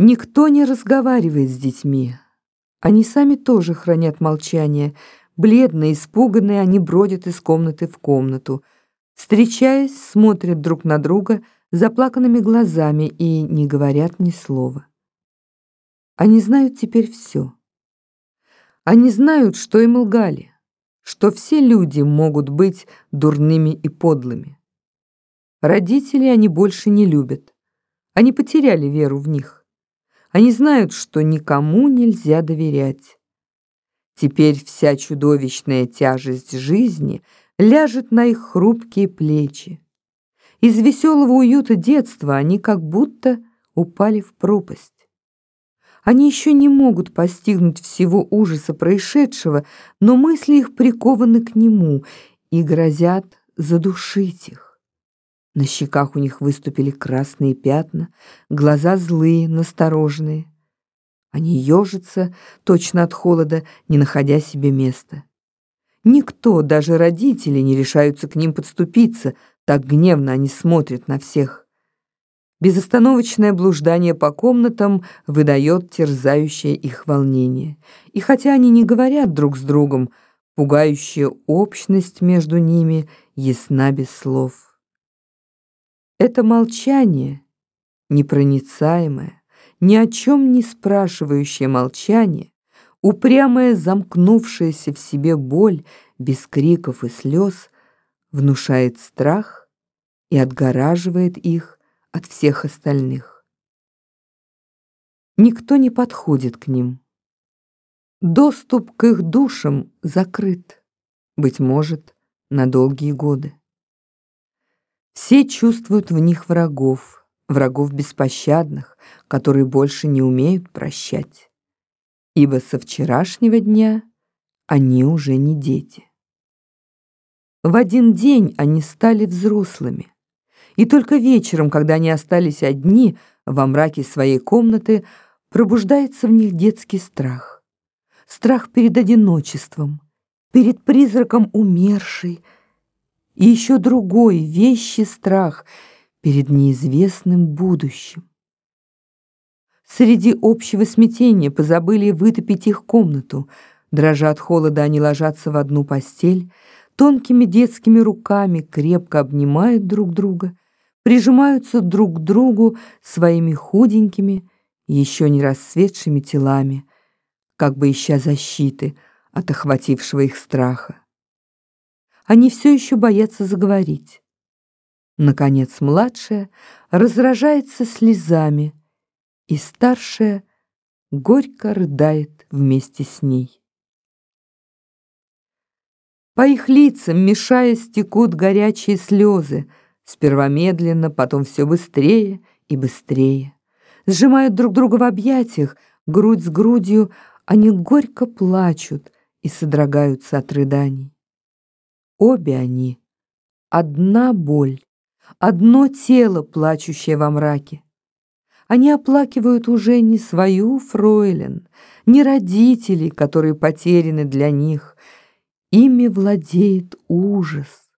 Никто не разговаривает с детьми. Они сами тоже хранят молчание. Бледные, испуганные, они бродят из комнаты в комнату. Встречаясь, смотрят друг на друга заплаканными глазами и не говорят ни слова. Они знают теперь все. Они знают, что им лгали, что все люди могут быть дурными и подлыми. Родителей они больше не любят. Они потеряли веру в них. Они знают, что никому нельзя доверять. Теперь вся чудовищная тяжесть жизни ляжет на их хрупкие плечи. Из веселого уюта детства они как будто упали в пропасть. Они еще не могут постигнуть всего ужаса происшедшего, но мысли их прикованы к нему и грозят задушить их. На щеках у них выступили красные пятна, глаза злые, настороженные. Они ежатся, точно от холода, не находя себе места. Никто, даже родители, не решаются к ним подступиться, так гневно они смотрят на всех. Безостановочное блуждание по комнатам выдает терзающее их волнение. И хотя они не говорят друг с другом, пугающая общность между ними ясна без слов. Это молчание, непроницаемое, ни о чем не спрашивающее молчание, упрямая замкнувшаяся в себе боль без криков и слез, внушает страх и отгораживает их от всех остальных. Никто не подходит к ним. Доступ к их душам закрыт, быть может, на долгие годы. Все чувствуют в них врагов, врагов беспощадных, которые больше не умеют прощать. Ибо со вчерашнего дня они уже не дети. В один день они стали взрослыми. И только вечером, когда они остались одни во мраке своей комнаты, пробуждается в них детский страх. Страх перед одиночеством, перед призраком умершей, и еще другой, вещий страх перед неизвестным будущим. Среди общего смятения позабыли вытопить их комнату. Дрожа от холода, они ложатся в одну постель, тонкими детскими руками крепко обнимают друг друга, прижимаются друг к другу своими худенькими, еще не расцветшими телами, как бы ища защиты от охватившего их страха. Они все еще боятся заговорить. Наконец младшая разражается слезами, и старшая горько рыдает вместе с ней. По их лицам, мешаясь, текут горячие слезы, сперва медленно, потом все быстрее и быстрее. Сжимают друг друга в объятиях, грудь с грудью, они горько плачут и содрогаются от рыданий. Обе они — одна боль, одно тело, плачущее во мраке. Они оплакивают уже не свою фройлен, не родителей, которые потеряны для них. Ими владеет ужас,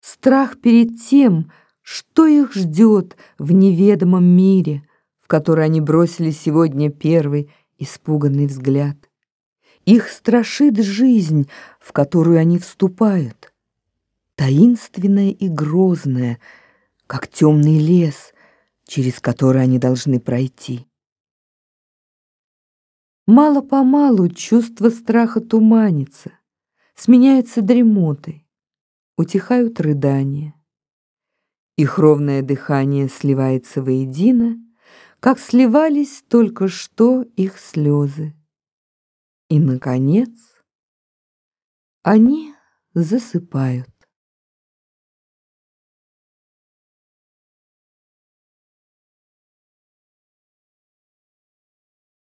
страх перед тем, что их ждет в неведомом мире, в который они бросили сегодня первый испуганный взгляд. Их страшит жизнь, в которую они вступают таинственное и грозное, как темный лес, через который они должны пройти. Мало-помалу чувство страха туманится, сменяется дремотой, утихают рыдания. Их ровное дыхание сливается воедино, как сливались только что их слезы. И, наконец, они засыпают.